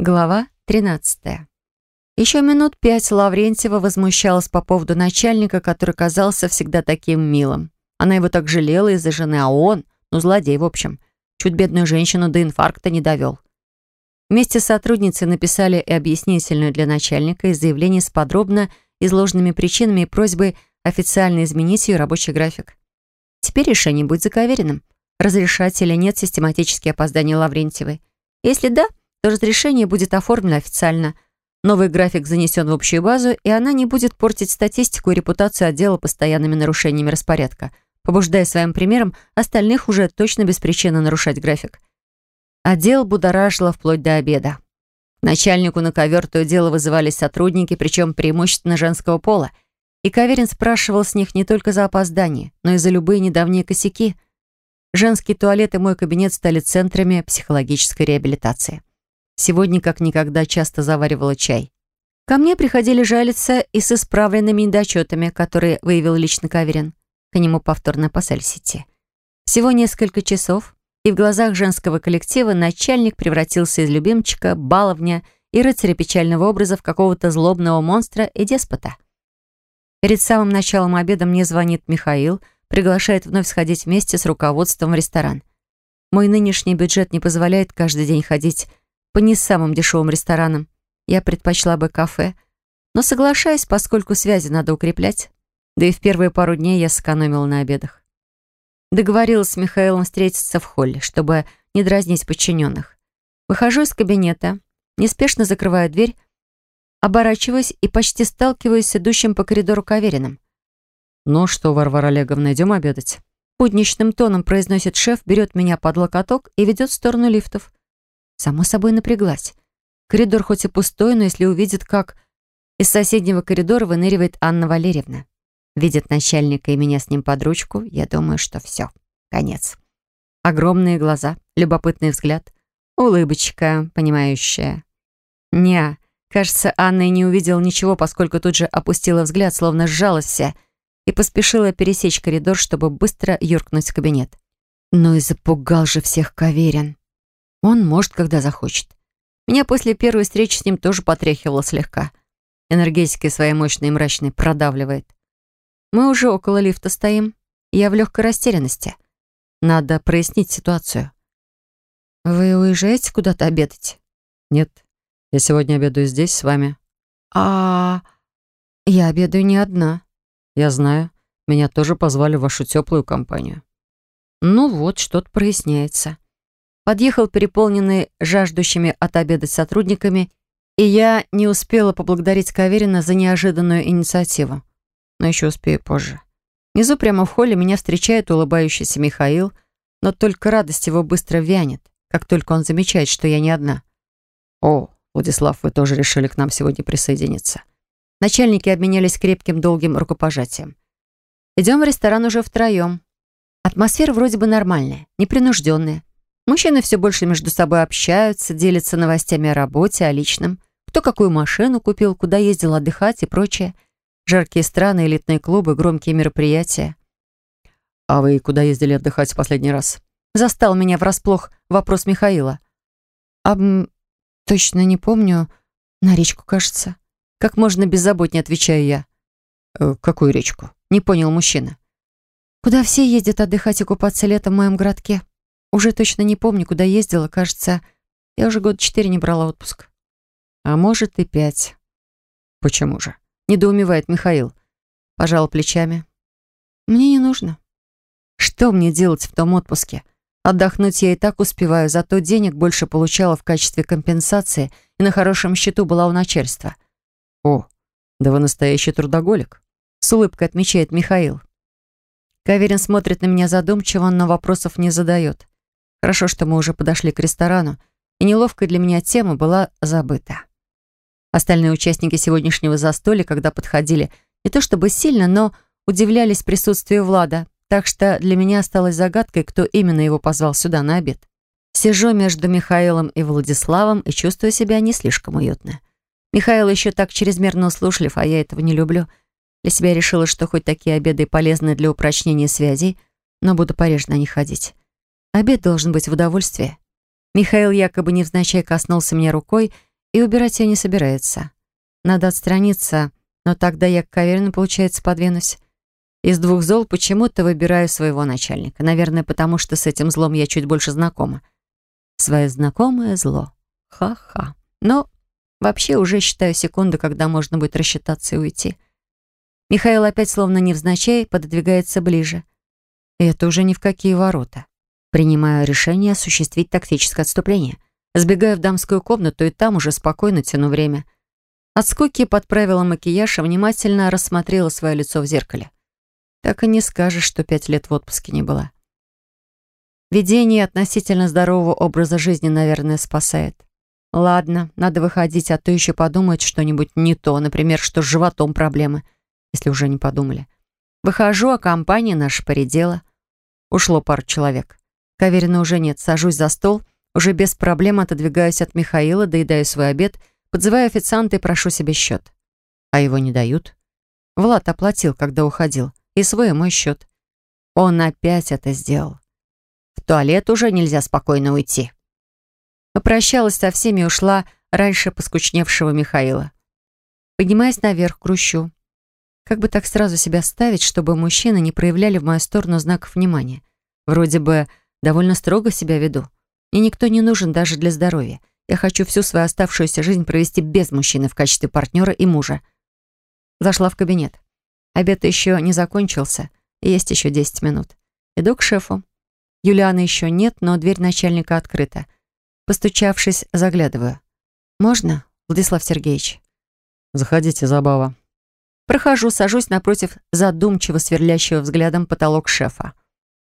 Глава 13. Еще минут пять Лаврентьева возмущалась по поводу начальника, который казался всегда таким милым. Она его так жалела из-за жены, а он, ну, злодей, в общем, чуть бедную женщину до инфаркта не довел. Вместе с сотрудницей написали и объяснительную для начальника и заявление с подробно изложенными причинами и просьбой официально изменить ее рабочий график. Теперь решение будет заковеренным. Разрешать или нет систематические опоздания Лаврентьевой. Если да, то разрешение будет оформлено официально. Новый график занесен в общую базу, и она не будет портить статистику и репутацию отдела постоянными нарушениями распорядка, побуждая своим примером остальных уже точно без причины нарушать график. Отдел будоражило вплоть до обеда. Начальнику на ковер то дело вызывались сотрудники, причем преимущественно женского пола, и Каверин спрашивал с них не только за опоздание, но и за любые недавние косяки. Женский туалет и мой кабинет стали центрами психологической реабилитации. Сегодня, как никогда, часто заваривала чай. Ко мне приходили жалиться и с исправленными недочетами, которые выявил лично Каверин. К нему повторно по Сальсити. Всего несколько часов, и в глазах женского коллектива начальник превратился из любимчика, баловня и рыцаря печального образа в какого-то злобного монстра и деспота. Перед самым началом обеда мне звонит Михаил, приглашает вновь сходить вместе с руководством в ресторан. Мой нынешний бюджет не позволяет каждый день ходить по не самым дешевым ресторанам. Я предпочла бы кафе, но соглашаюсь, поскольку связи надо укреплять. Да и в первые пару дней я сэкономила на обедах. Договорилась с Михаилом встретиться в холле, чтобы не дразнить подчиненных. Выхожу из кабинета, неспешно закрываю дверь, оборачиваюсь и почти сталкиваюсь с идущим по коридору Кавериным. «Ну что, Варвара Олеговна, идем обедать?» Будничным тоном произносит шеф, берет меня под локоток и ведет в сторону лифтов. Само собой напряглась. Коридор хоть и пустой, но если увидит, как из соседнего коридора выныривает Анна Валерьевна. Видит начальника и меня с ним под ручку, я думаю, что все, конец. Огромные глаза, любопытный взгляд, улыбочка, понимающая. Не, кажется, Анна и не увидела ничего, поскольку тут же опустила взгляд, словно сжалась вся, и поспешила пересечь коридор, чтобы быстро юркнуть в кабинет. Ну и запугал же всех Каверин. Он может, когда захочет. Меня после первой встречи с ним тоже потряхивало слегка. Энергетикой своей мощной и мрачной продавливает. Мы уже около лифта стоим. Я в легкой растерянности. Надо прояснить ситуацию. Вы уезжаете куда-то обедать? Нет. Я сегодня обедаю здесь с вами. А, я обедаю не одна. Я знаю. Меня тоже позвали в вашу теплую компанию. Ну вот, что-то проясняется. Подъехал переполненный жаждущими отобедать сотрудниками, и я не успела поблагодарить Каверина за неожиданную инициативу. Но еще успею позже. Внизу прямо в холле меня встречает улыбающийся Михаил, но только радость его быстро вянет, как только он замечает, что я не одна. «О, Владислав, вы тоже решили к нам сегодня присоединиться?» Начальники обменялись крепким долгим рукопожатием. Идем в ресторан уже втроем. Атмосфера вроде бы нормальная, непринужденная. Мужчины все больше между собой общаются, делятся новостями о работе, о личном. Кто какую машину купил, куда ездил отдыхать и прочее. Жаркие страны, элитные клубы, громкие мероприятия. «А вы куда ездили отдыхать в последний раз?» Застал меня врасплох вопрос Михаила. «А, точно не помню. На речку, кажется». Как можно беззаботнее отвечаю я. «Э, «Какую речку?» Не понял мужчина. «Куда все ездят отдыхать и купаться летом в моем городке?» Уже точно не помню, куда ездила. Кажется, я уже год четыре не брала отпуск. А может и пять. Почему же? Недоумевает Михаил. Пожал плечами. Мне не нужно. Что мне делать в том отпуске? Отдохнуть я и так успеваю, зато денег больше получала в качестве компенсации и на хорошем счету была у начальства. О, да вы настоящий трудоголик. С улыбкой отмечает Михаил. Каверин смотрит на меня задумчиво, но вопросов не задает. Хорошо, что мы уже подошли к ресторану, и неловкая для меня тема была забыта. Остальные участники сегодняшнего застолья, когда подходили, не то чтобы сильно, но удивлялись присутствию Влада, так что для меня осталось загадкой, кто именно его позвал сюда на обед. Сижу между Михаилом и Владиславом и чувствую себя не слишком уютно. Михаил еще так чрезмерно услушлив, а я этого не люблю. Для себя решила, что хоть такие обеды полезны для упрочнения связей, но буду пореже на них ходить. Обед должен быть в удовольствие. Михаил якобы невзначай коснулся меня рукой, И убирать ее не собирается. Надо отстраниться, но тогда я к Каверину, получается, подвинусь. Из двух зол почему-то выбираю своего начальника. Наверное, потому что с этим злом я чуть больше знакома. Свое знакомое зло. Ха-ха. Но вообще уже считаю секунду, когда можно будет рассчитаться и уйти. Михаил опять, словно невзначай, пододвигается ближе. Это уже ни в какие ворота. Принимаю решение осуществить тактическое отступление. Сбегаю в дамскую комнату и там уже спокойно тяну время. От скуки подправила макияж и внимательно рассмотрела свое лицо в зеркале. Так и не скажешь, что пять лет в отпуске не была. Ведение относительно здорового образа жизни, наверное, спасает. Ладно, надо выходить, а то еще подумать что-нибудь не то, например, что с животом проблемы, если уже не подумали. Выхожу, а компания наша поредела. Ушло пару человек. Каверина уже нет, сажусь за стол, уже без проблем отодвигаюсь от Михаила, доедаю свой обед, подзываю официанта и прошу себе счет. А его не дают. Влад оплатил, когда уходил, и свой и мой счет. Он опять это сделал. В туалет уже нельзя спокойно уйти. Попрощалась со всеми и ушла раньше поскучневшего Михаила. Поднимаясь наверх, грущу. Как бы так сразу себя ставить, чтобы мужчины не проявляли в мою сторону знаков внимания? Вроде бы довольно строго себя веду. И никто не нужен даже для здоровья. Я хочу всю свою оставшуюся жизнь провести без мужчины в качестве партнера и мужа. Зашла в кабинет. Обед еще не закончился, есть еще 10 минут. Иду к шефу. Юлианы еще нет, но дверь начальника открыта. Постучавшись, заглядываю. «Можно, Владислав Сергеевич?» «Заходите, Забава». Прохожу, сажусь напротив задумчиво сверлящего взглядом потолок шефа.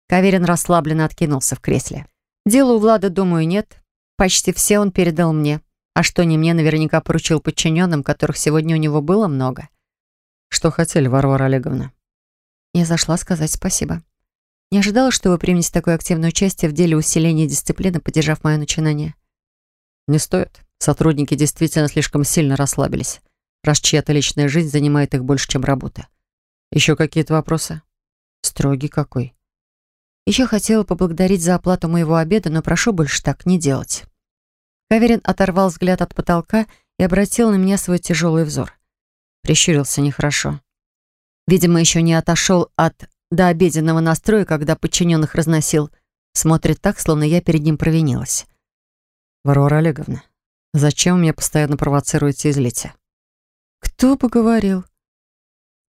Каверин расслабленно откинулся в кресле. Дела у Влада, думаю, нет. Почти все он передал мне. А что не мне, наверняка поручил подчиненным, которых сегодня у него было много. Что хотели, Варвара Олеговна? Я зашла сказать спасибо. Не ожидала, что вы примете такое активное участие в деле усиления дисциплины, поддержав мое начинание. Не стоит. Сотрудники действительно слишком сильно расслабились, раз чья-то личная жизнь занимает их больше, чем работа. Еще какие-то вопросы? Строгий какой. Еще хотела поблагодарить за оплату моего обеда, но прошу больше так не делать. Каверин оторвал взгляд от потолка и обратил на меня свой тяжелый взор. Прищурился нехорошо. Видимо, еще не отошел от до обеденного настроя, когда подчиненных разносил, смотрит так, словно я перед ним провинилась. «Варвара Олеговна, зачем меня постоянно провоцируете и злите?» «Кто бы говорил?»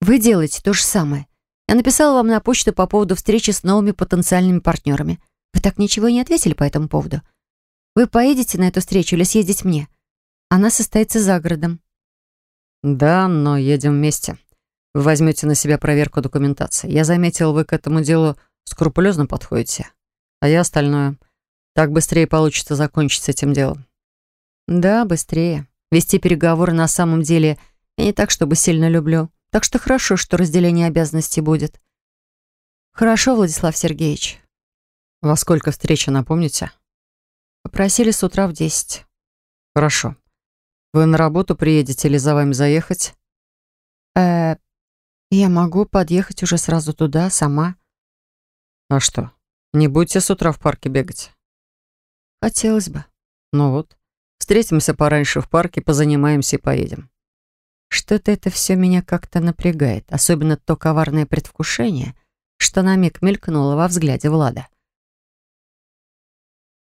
«Вы делаете то же самое. Я написала вам на почту по поводу встречи с новыми потенциальными партнерами. Вы так ничего не ответили по этому поводу. Вы поедете на эту встречу или съездить мне? Она состоится за городом». «Да, но едем вместе. Вы возьмете на себя проверку документации. Я заметил, вы к этому делу скрупулезно подходите. А я остальное. Так быстрее получится закончить с этим делом. Да, быстрее. Вести переговоры на самом деле я не так, чтобы сильно люблю. Так что хорошо, что разделение обязанностей будет. Хорошо, Владислав Сергеевич. Во сколько встреча, напомните? Попросили с утра в десять. Хорошо. Вы на работу приедете или за вами заехать? Э, я могу подъехать уже сразу туда, сама. А что, не будете с утра в парке бегать? Хотелось бы. Ну вот, встретимся пораньше в парке, позанимаемся и поедем. Что-то это все меня как-то напрягает, особенно то коварное предвкушение, что на миг мелькнуло во взгляде Влада.